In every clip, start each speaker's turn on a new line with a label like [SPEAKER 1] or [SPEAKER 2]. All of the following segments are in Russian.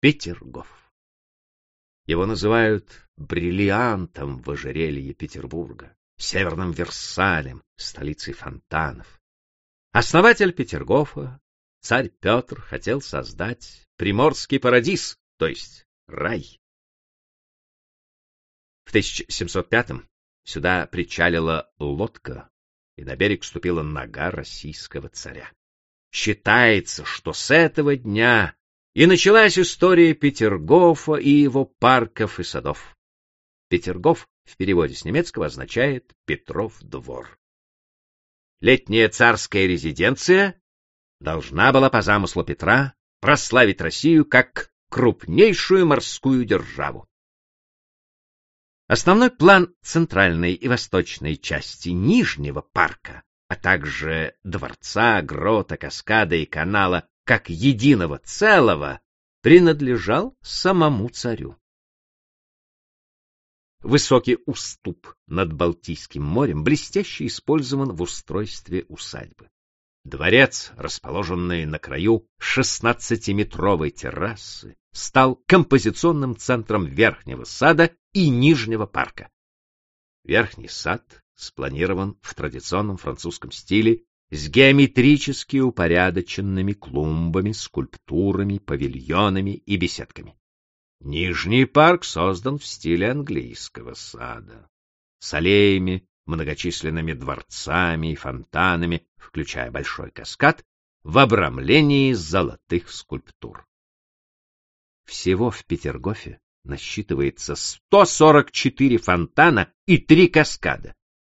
[SPEAKER 1] Петергоф. Его называют бриллиантом в ожерелье Петербурга, северным Версалем, столицей фонтанов. Основатель Петергофа, царь Петр, хотел создать приморский парадиз, то есть рай. В 1705-м сюда причалила лодка, и на берег ступила нога российского царя. Считается, что с этого дня и началась история Петергофа и его парков и садов. Петергоф в переводе с немецкого означает Петров двор. Летняя царская резиденция должна была по замыслу Петра прославить Россию как крупнейшую морскую державу. Основной план центральной и восточной части Нижнего парка, а также дворца, грота, каскада и канала как единого целого принадлежал самому царю. Высокий уступ над Балтийским морем блестяще использован в устройстве усадьбы. Дворец, расположенный на краю шестнадцатиметровой террасы, стал композиционным центром Верхнего сада и Нижнего парка. Верхний сад спланирован в традиционном французском стиле с геометрически упорядоченными клумбами, скульптурами, павильонами и беседками. Нижний парк создан в стиле английского сада, с аллеями, многочисленными дворцами и фонтанами, включая большой каскад, в обрамлении золотых скульптур. Всего в Петергофе насчитывается 144 фонтана и три каскада.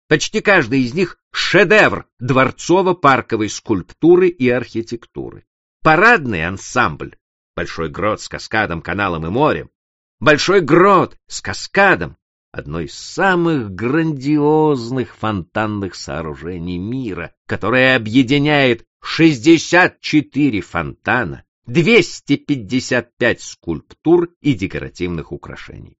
[SPEAKER 1] Почти каждый из них — шедевр дворцово-парковой скульптуры и архитектуры. Парадный ансамбль — большой грот с каскадом, каналом и морем, большой грот с каскадом — одно из самых грандиозных фонтанных сооружений мира, которое объединяет 64 фонтана, 255 скульптур и декоративных украшений.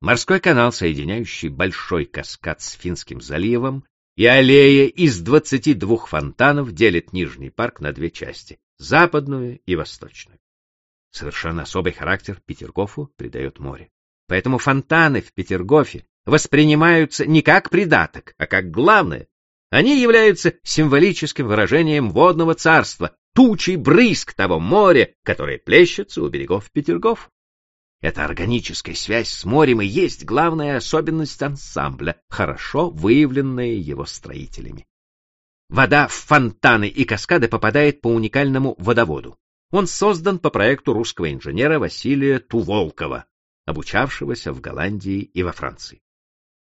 [SPEAKER 1] Морской канал, соединяющий Большой каскад с Финским заливом, и аллея из 22 фонтанов делит Нижний парк на две части — западную и восточную. Совершенно особый характер Петергофу придает море. Поэтому фонтаны в Петергофе воспринимаются не как придаток, а как главное. Они являются символическим выражением водного царства, тучей брызг того моря, которое плещется у берегов Петергофа. Эта органическая связь с морем и есть главная особенность ансамбля, хорошо выявленная его строителями. Вода в фонтаны и каскады попадает по уникальному водоводу. Он создан по проекту русского инженера Василия Туволкова, обучавшегося в Голландии и во Франции.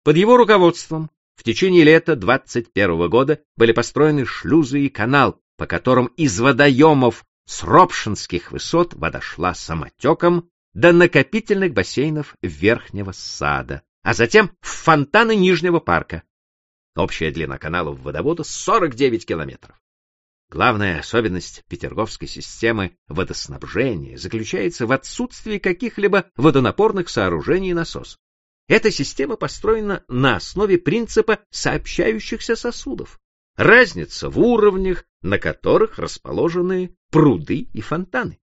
[SPEAKER 1] Под его руководством в течение лета 21 года были построены шлюзы и канал, по которым из водоемов с Ропшинских высот вода шла самотеком до накопительных бассейнов Верхнего сада, а затем в фонтаны Нижнего парка. Общая длина каналов водовода 49 километров. Главная особенность Петерговской системы водоснабжения заключается в отсутствии каких-либо водонапорных сооружений и насосов. Эта система построена на основе принципа сообщающихся сосудов. Разница в уровнях, на которых расположены пруды и фонтаны.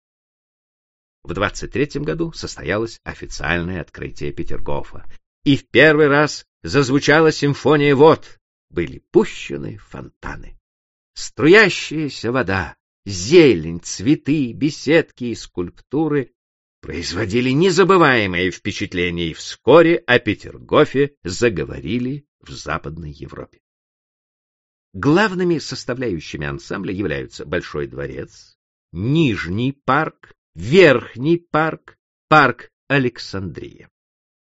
[SPEAKER 1] В 23 году состоялось официальное открытие Петергофа, и в первый раз зазвучала симфония вод, были пущены фонтаны. Струящаяся вода, зелень, цветы, беседки и скульптуры производили незабываемое впечатление, и вскоре о Петергофе заговорили в Западной Европе. Главными составляющими ансамбля являются Большой дворец, Нижний парк, Верхний парк, парк Александрия.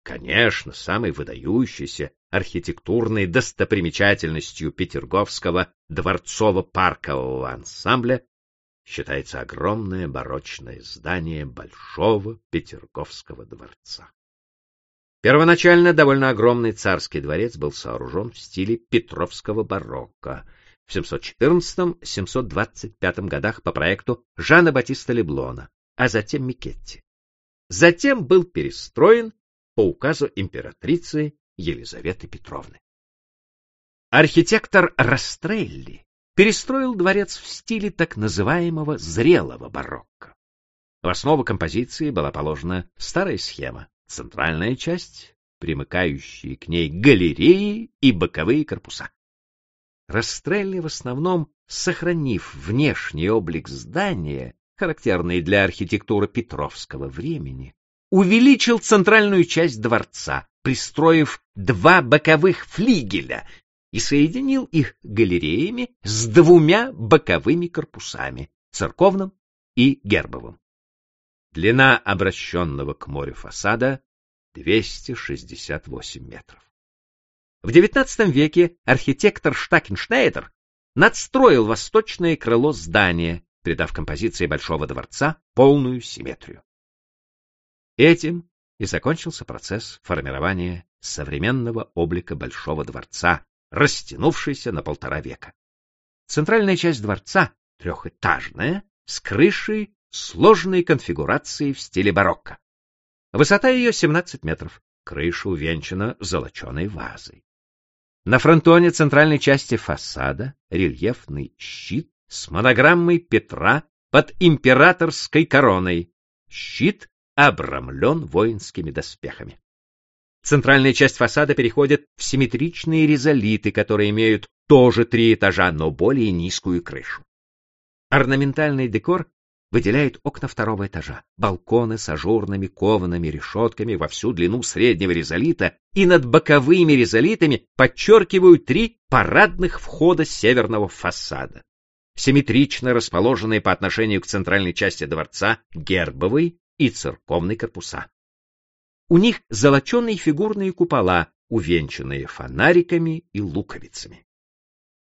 [SPEAKER 1] Конечно, самой выдающейся архитектурной достопримечательностью Петерговского дворцово-паркового ансамбля считается огромное барочное здание Большого Петерговского дворца. Первоначально довольно огромный царский дворец был сооружен в стиле Петровского барокко в 714-725 годах по проекту Жана Батиста Леблона, а затем Микетти. Затем был перестроен по указу императрицы Елизаветы Петровны. Архитектор Растрелли перестроил дворец в стиле так называемого зрелого барокко. В основу композиции была положена старая схема. Центральная часть, примыкающие к ней галереи и боковые корпуса. Растрелли в основном, сохранив внешний облик здания, характерный для архитектуры Петровского времени, увеличил центральную часть дворца, пристроив два боковых флигеля и соединил их галереями с двумя боковыми корпусами, церковным и гербовым. Длина обращенного к морю фасада 268 метров. В XIX веке архитектор Штакеншнейдер надстроил восточное крыло здания, придав композиции Большого дворца полную симметрию. Этим и закончился процесс формирования современного облика Большого дворца, растянувшийся на полтора века. Центральная часть дворца трехэтажная, с крышей сложной конфигурации в стиле барокко. Высота ее 17 метров, крыша увенчана золоченой вазой. На фронтоне центральной части фасада рельефный щит с монограммой Петра под императорской короной. Щит обрамлен воинскими доспехами. Центральная часть фасада переходит в симметричные ризолиты, которые имеют тоже три этажа, но более низкую крышу. Орнаментальный декор выделяет окна второго этажа, балконы с ажурными коваными решетками во всю длину среднего резолита и над боковыми резолитами подчеркивают три парадных входа северного фасада. Симметрично расположенные по отношению к центральной части дворца гербовый и церковный корпуса. У них золоченые фигурные купола, увенчанные фонариками и луковицами.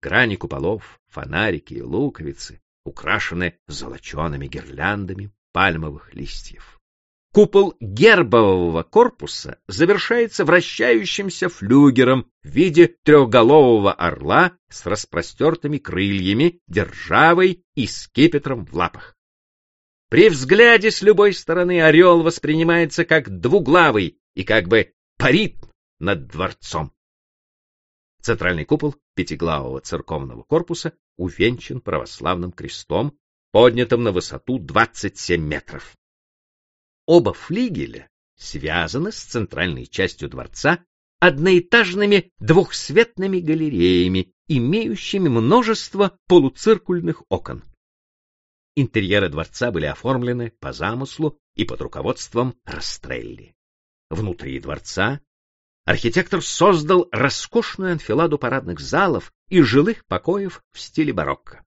[SPEAKER 1] Грани куполов, фонарики и луковицы украшены золочеными гирляндами пальмовых листьев. Купол гербового корпуса завершается вращающимся флюгером в виде трехголового орла с распростертыми крыльями, державой и скипетром в лапах. При взгляде с любой стороны орел воспринимается как двуглавый и как бы парит над дворцом. Центральный купол пятиглавого церковного корпуса увенчан православным крестом, поднятым на высоту 27 метров. Оба флигеля связаны с центральной частью дворца одноэтажными двухсветными галереями, имеющими множество полуциркульных окон. Интерьеры дворца были оформлены по замыслу и под руководством Растрелли. Внутри дворца архитектор создал роскошную анфиладу парадных залов и жилых покоев в стиле барокко.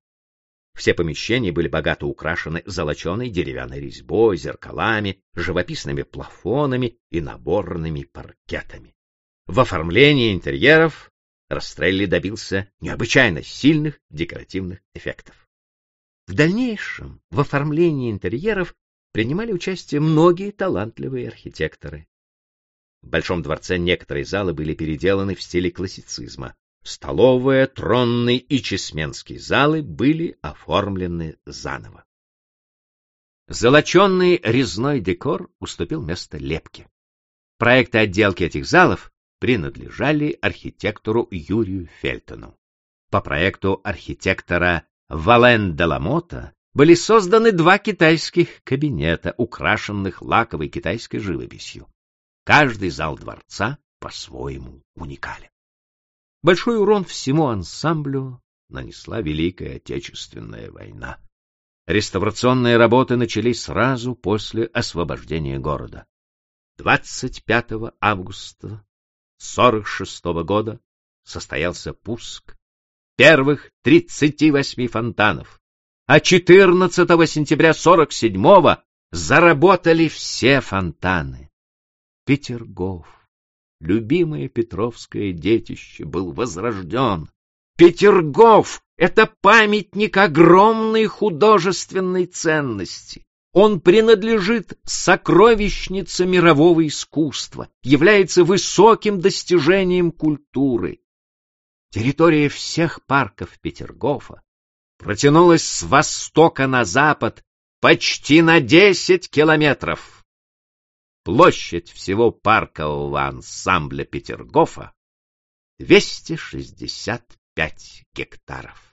[SPEAKER 1] Все помещения были богато украшены золоченой деревянной резьбой, зеркалами, живописными плафонами и наборными паркетами. В оформлении интерьеров Растрелли добился необычайно сильных декоративных эффектов. В дальнейшем в оформлении интерьеров принимали участие многие талантливые архитекторы. В Большом дворце некоторые залы были переделаны в стиле классицизма. Столовая, тронный и чесменский залы были оформлены заново. Золоченный резной декор уступил место лепке. Проекты отделки этих залов принадлежали архитектору Юрию Фельтону. По проекту архитектора Вален де Ламота были созданы два китайских кабинета, украшенных лаковой китайской живописью. Каждый зал дворца по-своему уникален. Большой урон всему ансамблю нанесла Великая Отечественная война. Реставрационные работы начались сразу после освобождения города. 25 августа 46 года состоялся пуск первых 38 фонтанов, а 14 сентября 47-го заработали все фонтаны. Петергоф, любимое Петровское детище, был возрожден. Петергоф — это памятник огромной художественной ценности. Он принадлежит сокровищнице мирового искусства, является высоким достижением культуры. Территория всех парков Петергофа протянулась с востока на запад почти на 10 километров. Площадь всего паркового ансамбля Петергофа 265 гектаров.